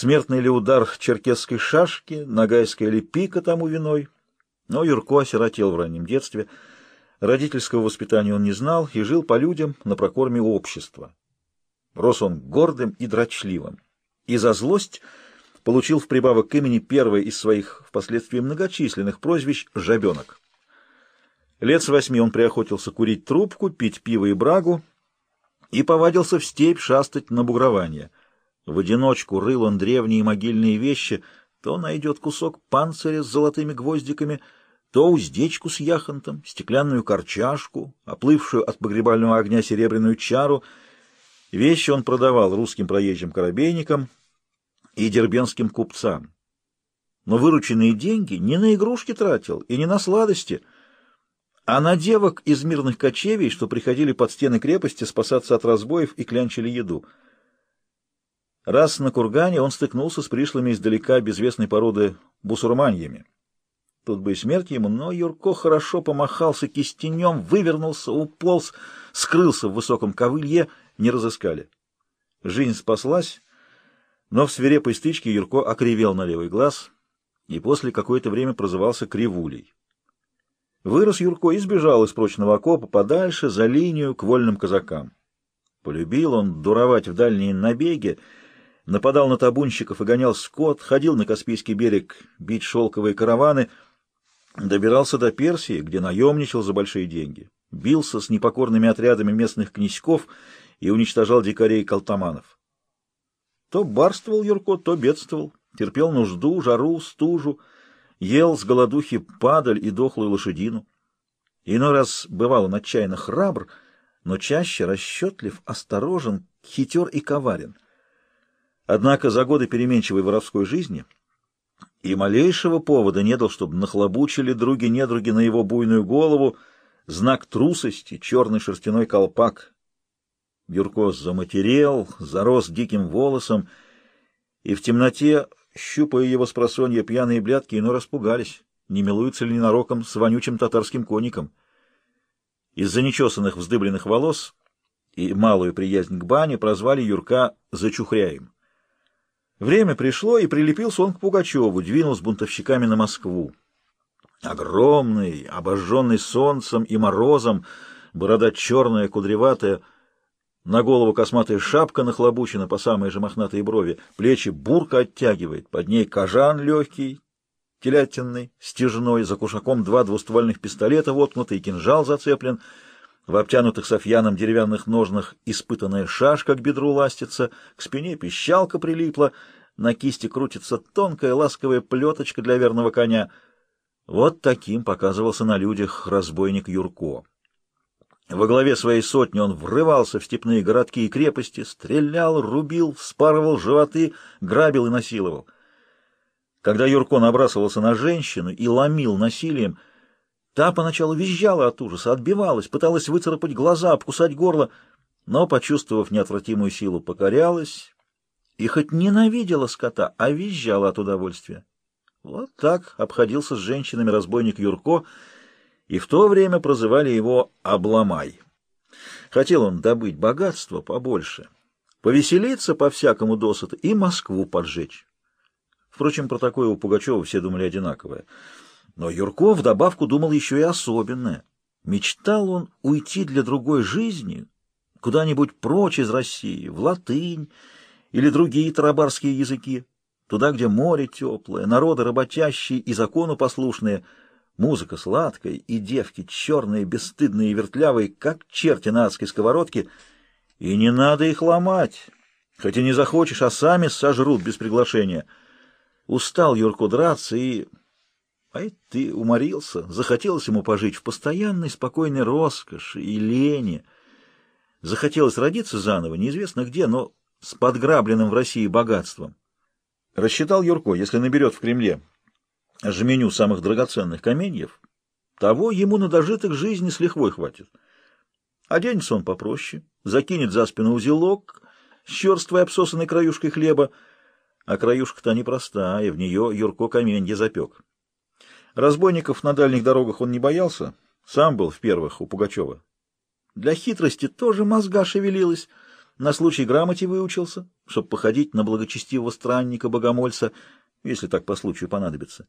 Смертный ли удар черкесской шашки, нагайская ли пика тому виной. Но Юрко осиротел в раннем детстве. Родительского воспитания он не знал и жил по людям на прокорме общества. Рос он гордым и дрочливым. И за злость получил в прибавок к имени первое из своих впоследствии многочисленных прозвищ «Жабенок». Лет с восьми он приохотился курить трубку, пить пиво и брагу и повадился в степь шастать на бугрование. В одиночку рыл он древние могильные вещи, то найдет кусок панциря с золотыми гвоздиками, то уздечку с яхонтом, стеклянную корчашку, оплывшую от погребального огня серебряную чару. Вещи он продавал русским проезжим корабейникам и дербенским купцам. Но вырученные деньги не на игрушки тратил и не на сладости — а на девок из мирных кочевий, что приходили под стены крепости спасаться от разбоев и клянчили еду. Раз на кургане он стыкнулся с пришлыми издалека безвестной породы бусурманьями. Тут бы и смерть ему, но Юрко хорошо помахался кистенем, вывернулся, уполз, скрылся в высоком ковылье, не разыскали. Жизнь спаслась, но в свирепой стычке Юрко окривел на левый глаз и после какое-то время прозывался Кривулей. Вырос Юрко и сбежал из прочного окопа подальше, за линию, к вольным казакам. Полюбил он дуровать в дальние набеги, нападал на табунщиков и гонял скот, ходил на Каспийский берег бить шелковые караваны, добирался до Персии, где наемничал за большие деньги, бился с непокорными отрядами местных князьков и уничтожал дикарей калтаманов. То барствовал Юрко, то бедствовал, терпел нужду, жару, стужу, ел с голодухи падаль и дохлую лошадину. Иной раз бывал он отчаянно храбр, но чаще расчетлив, осторожен, хитер и коварен. Однако за годы переменчивой воровской жизни и малейшего повода не дал, чтобы нахлобучили други-недруги на его буйную голову знак трусости, черный шерстяной колпак. Юрко заматерел, зарос диким волосом, и в темноте щупая его с просонья пьяные блядки, но распугались, не милуются ли ненароком с вонючим татарским конником. Из-за нечесанных вздыбленных волос и малую приязнь к бане прозвали Юрка «зачухряем». Время пришло, и прилепился он к Пугачеву, двинул с бунтовщиками на Москву. Огромный, обожженный солнцем и морозом, борода черная, кудреватая — на голову косматая шапка нахлобучена по самые же мохнатые брови, плечи бурка оттягивает, под ней кожан легкий, телятинный, стяжной, за кушаком два двуствольных пистолета воткнуты и кинжал зацеплен, в обтянутых софьяном деревянных ножнах испытанная шашка к бедру ластится, к спине пищалка прилипла, на кисти крутится тонкая ласковая плеточка для верного коня. Вот таким показывался на людях разбойник Юрко. Во главе своей сотни он врывался в степные городки и крепости, стрелял, рубил, вспарывал животы, грабил и насиловал. Когда Юрко набрасывался на женщину и ломил насилием, та поначалу визжала от ужаса, отбивалась, пыталась выцарапать глаза, обкусать горло, но, почувствовав неотвратимую силу, покорялась и хоть ненавидела скота, а визжала от удовольствия. Вот так обходился с женщинами разбойник Юрко — и в то время прозывали его «Обломай». Хотел он добыть богатство побольше, повеселиться по-всякому досыта и Москву поджечь. Впрочем, про такое у Пугачева все думали одинаковое. Но Юрков в добавку думал еще и особенное. Мечтал он уйти для другой жизни, куда-нибудь прочь из России, в латынь или другие тарабарские языки, туда, где море теплое, народы работящие и закону послушные — Музыка сладкая, и девки черные, бесстыдные и вертлявые, как черти на адской сковородке. И не надо их ломать, хоть и не захочешь, а сами сожрут без приглашения. Устал Юрко драться и... А и ты уморился, захотелось ему пожить в постоянной спокойной роскоши и лени. Захотелось родиться заново, неизвестно где, но с подграбленным в России богатством. Рассчитал Юрко, если наберет в Кремле жменю самых драгоценных каменьев, того ему на дожиток жизни с лихвой хватит. Оденется он попроще, закинет за спину узелок с черствой обсосанной краюшкой хлеба, а краюшка-то непростая, в нее Юрко каменье запек. Разбойников на дальних дорогах он не боялся, сам был в первых у Пугачева. Для хитрости тоже мозга шевелилась, на случай грамоте выучился, чтобы походить на благочестивого странника-богомольца, если так по случаю понадобится.